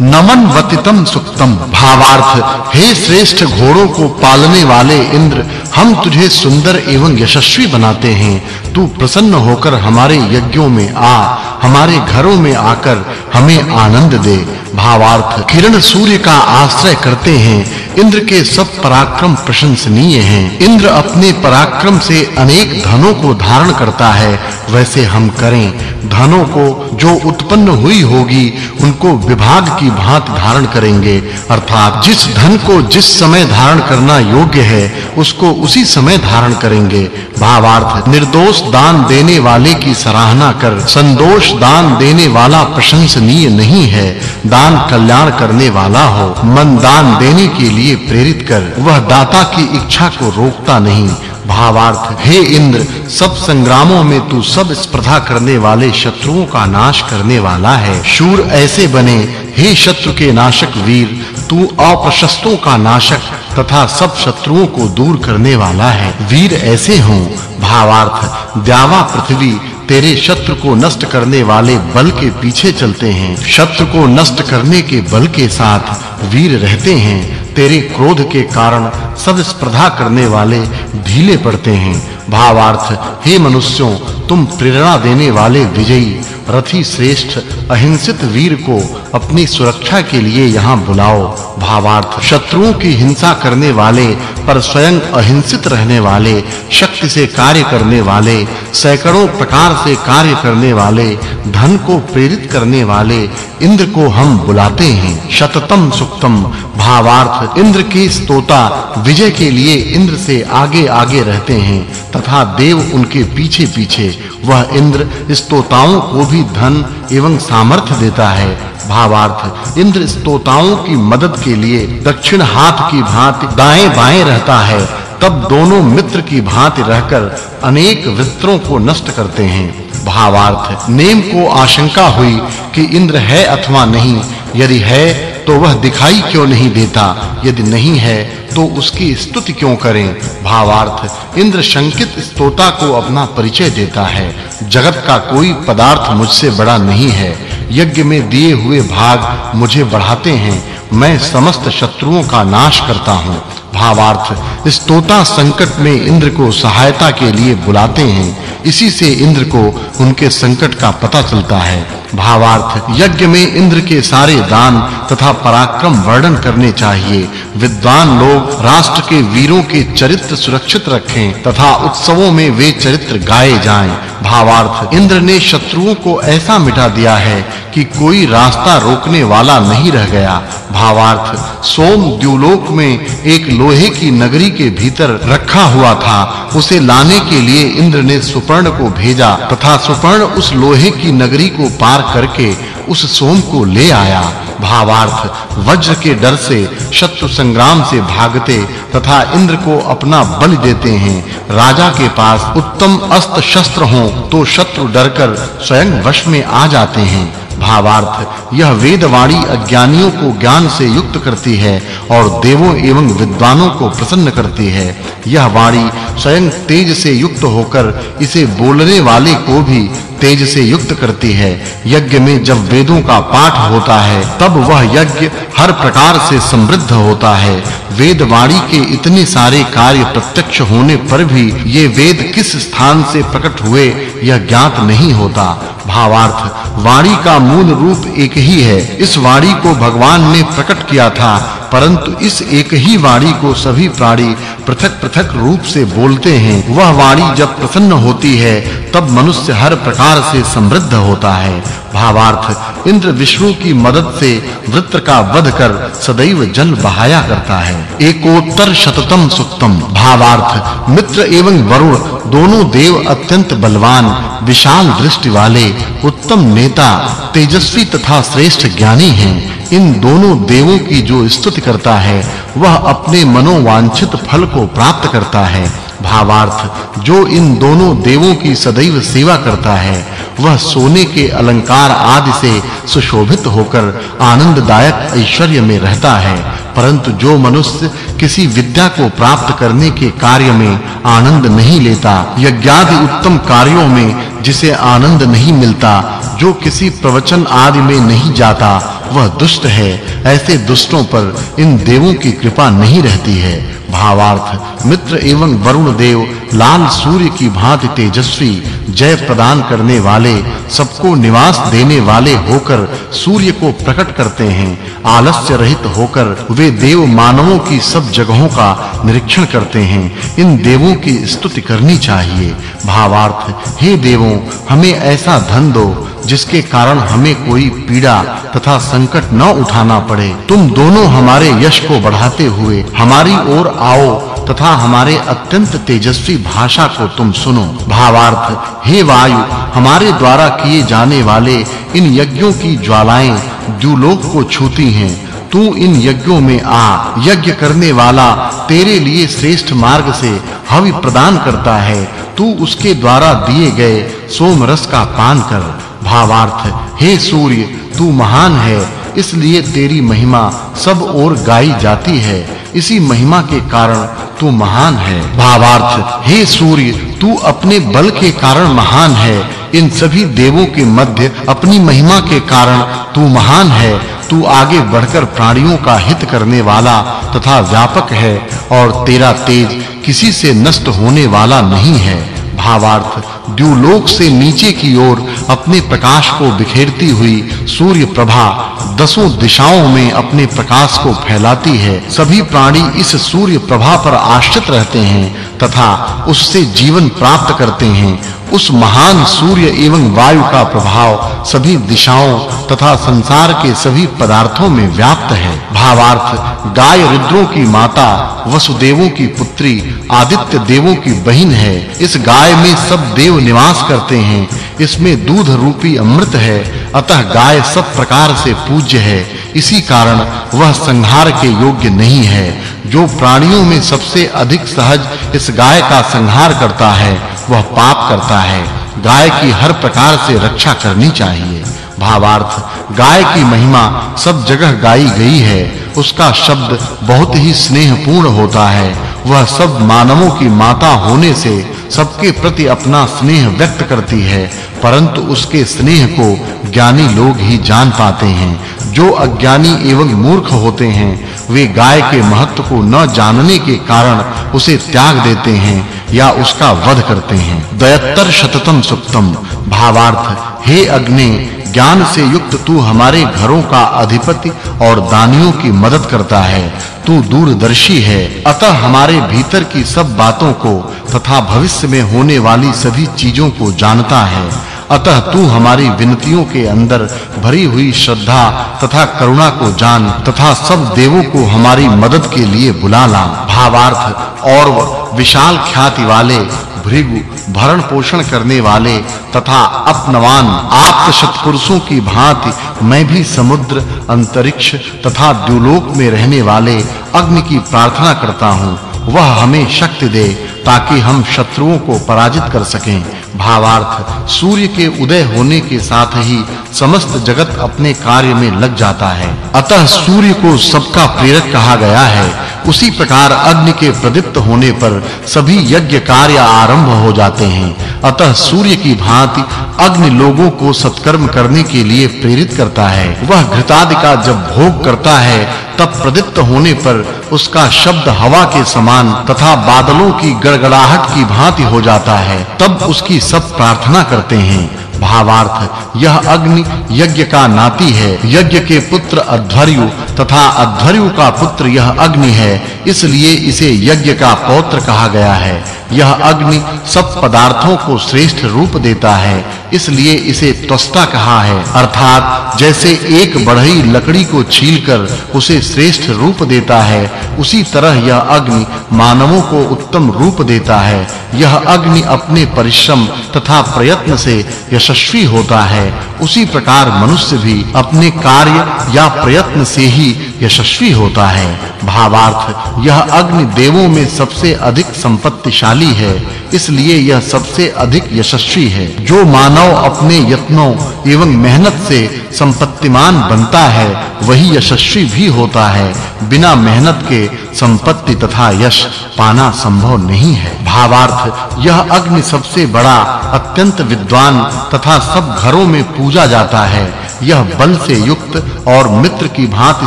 नमन वतितम सुक्तम भावार्थ, हे श्रेष्ठ घोड़ों को पालने वाले इंद्र, हम तुझे सुंदर एवं यशस्वी बनाते हैं। तू प्रसन्न होकर हमारे यज्ञों में आ। हमारे घरों में आकर हमें आनंद दे। भावार्थ, किरण सूर्य का आश्रय करते हैं। इंद्र के सब पराक्रम प्रशंसनीय हैं। इंद्र अपने पराक्रम से अनेक धनों को धारण करता है। वैसे हम करें। धनों को जो उत्पन्न हुई होगी, उनको विभाग की भांति धारण करेंगे। अर्थात जिस धन को जिस समय धारण करना योग्य है, उसको उसी समय धारण करेंगे। भावार्थ, निर्दोष दान देने वाले की सराहना कर, संदोष दान देने वाला प्रशंसनीय नहीं है, दान कल्याण करने वाला हो। मन दान देने के लिए प्रेरित कर, वह दाता की इच्छा को रोकता नहीं। भावार्थ, हे इंद्र, सब संग्रामों में तू सब स्पर्धा करने वाले शत्रुओं का नाश करने वाला है। शूर ऐसे बने, हे शत्रु के नाशक वीर, तू अप्रशस्तों का नाशक तथा सब शत्रुओं को दूर करने वाला है। वीर ऐसे हों। भावार्थ, द्यावा पृथ्वी तेरे शत्रु को नष्ट करने वाले बल के पीछे चलते हैं। शत्रु को नष्ट करने के बल के साथ वीर रहते हैं। तेरे क्रोध के कारण सद स्पर्धा करने वाले ढीले पड़ते हैं। भावार्थ, हे मनुष्यों, तुम प्रेरणा देने वाले विजयी, रथी श्रेष्ठ, अहिंसित वीर को अपनी सुरक्षा के लिए यहाँ बुलाओ। भावार्थ, शत्रुओं की हिंसा करने वाले, पर स्वयं अहिंसित रहने वाले, शक्ति से कार्य करने वाले, सैकड़ों प्रकार से कार्य करने वाले, धन को प्रेरित करने वाले, इंद्र को हम बुलाते हैं। शततम सुक्तम। भावार्थ, इंद्र की स्तोता, विजय के लिए इंद्र से आगे-आगे रहते हैं। तथा देव उनके पीछे-पीछे वह इंद्र स्तोताओं को भी धन एवं सामर्थ्य देता है। भावार्थ, इंद्र स्तोताओं की मदद के लिए दक्षिण हाथ की भांति दाएं-बाएँ रहता है। तब दोनों मित्र की भांति रहकर अनेक वित्रों को नष्ट करते हैं। भावार्थ, नेम को आशंका हुई कि इंद्र है अथवा नहीं। यदि है तो वह दिखाई क्यों नहीं देता? यदि नहीं है तो उसकी स्तुति क्यों करें? भावार्थ, इंद्र शंकित स्तोता को अपना परिचय देता है। जगत का कोई पदार्थ मुझसे बड़ा नहीं है। यज्ञ में दिए हुए भाग मुझे बढ़ाते हैं। मैं समस्त शत्रुओं का नाश करता हूँ। भावार्थ, स्तोता संकट में इंद्र को सहायता के लिए बुलाते हैं। इसी से इंद्र को उनके संकट का पता चलता है। भावार्थ, यज्ञ में इंद्र के सारे दान तथा पराक्रम वर्णन करने चाहिए। विद्वान लोग राष्ट्र के वीरों के चरित्र सुरक्षित रखें तथा उत्सवों में वे चरित्र गाए जाएँ। भावार्थ, इंद्र ने शत्रुओं को ऐसा मिटा दिया है कि कोई रास्ता रोकने वाला नहीं रह गया। भावार्थ, सोम द्युलोक में एक लोहे की नगरी के भीतर रखा हुआ था। उसे लाने के लिए इंद्र ने सुपर्ण को भेजा तथा सुपर्ण उस लोहे की नगरी को पार करके उस सोम को ले आया। भावार्थ, वज्र के डर से, शत्रु संग्राम से भागते तथा इंद्र को अपना बल देते हैं। राजा के पास उत्तम अस्त्र शस्त्र हो तो शत्रु डरकर स्वयं वश में आ जाते हैं। भावार्थ, यह वेदवाणी अज्ञानियों को ज्ञान से युक्त करती है और देवों एवं विद्वानों को प्रसन्न करती है। यह वाणी स्वयं तेज से युक्त होकर, इसे बोलने वाले को भी तेज से युक्त करती है। यज्ञ में जब वेदों का पाठ होता है, तब वह यज्ञ हर प्रकार से समृद्ध होता है। वेद वाणी के इतने सारे कार्य प्रत्यक्ष होने पर भी ये वेद किस स्थान से प्रकट हुए, यह ज्ञात नहीं होता। भावार्थ, वाणी का मूल रूप एक ही है। इस वाणी को भगवान ने प्रकट किया था, परंतु इस एक ही वाणी को सभी प्राणी पृथक-पृथक रूप से बोलते हैं। वह वाणी जब प्रसन्न होती है, तब मनुष्य हर प्रकार से समृद्ध होता है। भावार्थ, इंद्र विष्णु की मदद से वृत्र का वध कर सदैव जल बहाया करता है। एकोत्तर शततम सुक्तम। भावार्थ, मित्र एवं वरुण, दोनों देव अत्यंत बलवान, विशाल दृष्टि वाले, उत्तम नेता, तेजस्वी तथा श्रेष्ठ ज्ञानी हैं। इन दोनों देवों की जो स्तुति करता है, वह अपने मनोवांछित फल को प्राप्त करता है। भावार्थ, जो इन दोनों देवों की सदैव सेवा करता है वह सोने के अलंकार आदि से सुशोभित होकर आनंददायक ऐश्वर्य में रहता है, परंतु जो मनुष्य किसी विद्या को प्राप्त करने के कार्य में आनंद नहीं लेता, यज्ञादि उत्तम कार्यों में जिसे आनंद नहीं मिलता, जो किसी प्रवचन आदि में नहीं जाता, वह दुष्ट है। ऐसे दुष्टों पर इन देवों की कृपा नहीं रहती है। भावार्थ, मित्र एवं वरुण देव, लाल सूर्य की भांति तेजस्वी, जय प्रदान करने वाले, सबको निवास देने वाले होकर सूर्य को प्रकट करते हैं। आलस्य रहित होकर वे देव मानवों की सब जगहों का निरीक्षण करते हैं। इन देवों की स्तुति करनी चाहिए। भावार्थ, हे देवों, हमें ऐसा धन दो जिसके कारण हमें कोई पीड़ा तथा संकट न उठाना पड़े। तुम दोनों हमारे यश को बढ़ाते हुए हमारी ओर आओ तथा हमारे अत्यंत तेजस्वी भाषा को तुम सुनो। भावार्थ, हे वायु, हमारे द्वारा किए जाने वाले इन यज्ञों की ज्वालाएँ द्युलोक को छूती हैं, तू इन यज्ञों में आ। यज्ञ करने वाला तेरे लिए श्रेष्ठ मार्ग से हवि प्रदान करता है। तू उसके द्वारा दिए गए सोम रस का पान कर। भावार्थ, हे सूर्य, तू महान है, इसलिए तेरी महिमा सब ओर गाई जाती है। इसी महिमा के कारण तू महान है। भावार्थ, हे सूर्य, तू अपने बल के कारण महान है। इन सभी देवों के मध्य अपनी महिमा के कारण तू महान है। तू आगे बढ़कर प्राणियों का हित करने वाला तथा व्यापक है और तेरा तेज किसी से नष्ट होने वाला नहीं है। भावार्थ, द्युलोक से नीचे की ओर अपने प्रकाश को बिखेरती हुई सूर्य प्रभा दसों दिशाओं में अपने प्रकाश को फैलाती है। सभी प्राणी इस सूर्य प्रभा पर आश्रित रहते हैं तथा उससे जीवन प्राप्त करते हैं। उस महान सूर्य एवं वायु का प्रभाव सभी दिशाओं तथा संसार के सभी पदार्थों में व्याप्त है। भावार्थ, गाय रुद्रों की माता, वसुदेवों की पुत्री, आदित्य देवों की बहन है। इस गाय में सब देव निवास करते हैं। इसमें दूध रूपी अमृत है। अतः गाय सब प्रकार से पूज्य है। इसी कारण वह संहार के योग्य नहीं है। जो प्राणियों में सबसे अधिक सहज इस गाय का संहार करता है, वह पाप करता है। गाय की हर प्रकार से रक्षा करनी चाहिए। भावार्थ, गाय की महिमा सब जगह गाई गई है। उसका शब्द बहुत ही स्नेहपूर्ण होता है। वह सब मानवों की माता होने से सबके प्रति अपना स्नेह व्यक्त करती है, परंतु उसके स्नेह को ज्ञानी लोग ही जान पाते हैं। जो अज्ञानी एवं मूर्ख होते हैं, वे गाय के महत्व को न जानने के कारण उसे त्याग देते हैं। या उसका वध करते हैं। दयत्तर शततम सुक्तम भावार्थ, हे अग्नि, ज्ञान से युक्त तू हमारे घरों का अधिपति और दानियों की मदद करता है। तू दूरदर्शी है। अतः हमारे भीतर की सब बातों को तथा भविष्य में होने वाली सभी चीज़ों को जानता है। अतः तू हमारी विनतियों के अंदर भरी हुई श्रद्धा तथा करुणा को जान तथा सब देवों को हमारी मदद के लिए बुला ला। भावार्थ और विशाल ख्याति वाले, भृगु, भरण पोषण करने वाले तथा अपनवान आप्त शतपुरुषों की भांति मैं भी समुद्र, अंतरिक्ष तथा द्युलोक में रहने वाले अग्नि की प्रार्थना करता हूँ। वह हमें शक्ति दे ताकि हम शत्रुओं को पराजित कर सकें। भावार्थ। सूर्य के उदय होने के साथ ही समस्त जगत अपने कार्य में लग जाता है। अतः सूर्य को सबका प्रेरक कहा गया है। उसी प्रकार अग्नि के प्रदीप्त होने पर सभी यज्ञ कार्य आरंभ हो जाते हैं। अतः सूर्य की भांति अग्नि लोगों को सत्कर्म करने के लिए प्रेरित करता है। वह घृतादि का जब भोग करता है, तब प्रदीप्त होने पर उसका शब्द हवा के समान तथा बादलों की गड़गड़ाहट की भांति हो जाता है। तब उसकी सब प्रार्थना करते हैं। भावार्थ, यह अग्नि यज्ञ का नाती है। यज्ञ के पुत्र अध्वर्यु तथा अध्वर्यु का पुत्र यह अग्नि है। इसलिए इसे यज्ञ का पौत्र कहा गया है। यह अग्नि सब पदार्थों को श्रेष्ठ रूप देता है, इसलिए इसे त्वष्टा कहा है। अर्थात, जैसे एक बढ़ई लकड़ी को छीलकर उसे श्रेष्ठ रूप देता है, उसी तरह यह अग्नि मानवों को उत्तम रूप देता है। यह अग्नि अपने परिश्रम तथा प्रयत्न से यशस्वी होता है, उसी प्रकार मनुष्य भी अपने कार्य या प्रयत्न से ही यशस्वी होता है। भावार्थ, यह अग्नि देवों में सबसे अधिक संपत्तिशाली है। इसलिए यह सबसे अधिक यशस्वी है। जो मानव अपने यत्नों एवं मेहनत से संपत्तिमान बनता है, वही यशस्वी भी होता है। बिना मेहनत के संपत्ति तथा यश पाना संभव नहीं है। भावार्थ, यह अग्नि सबसे बड़ा, अत्यंत विद्वान तथा सब घरों में पूजा जाता है। यह बल से युक्त और मित्र की भांति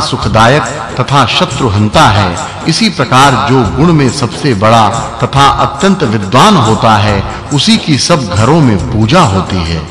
सुखदायक तथा शत्रुहंता है। इसी प्रकार जो गुण में सबसे बड़ा तथा अत्यंत विद्वान होता है उसी की सब घरों में पूजा होती है।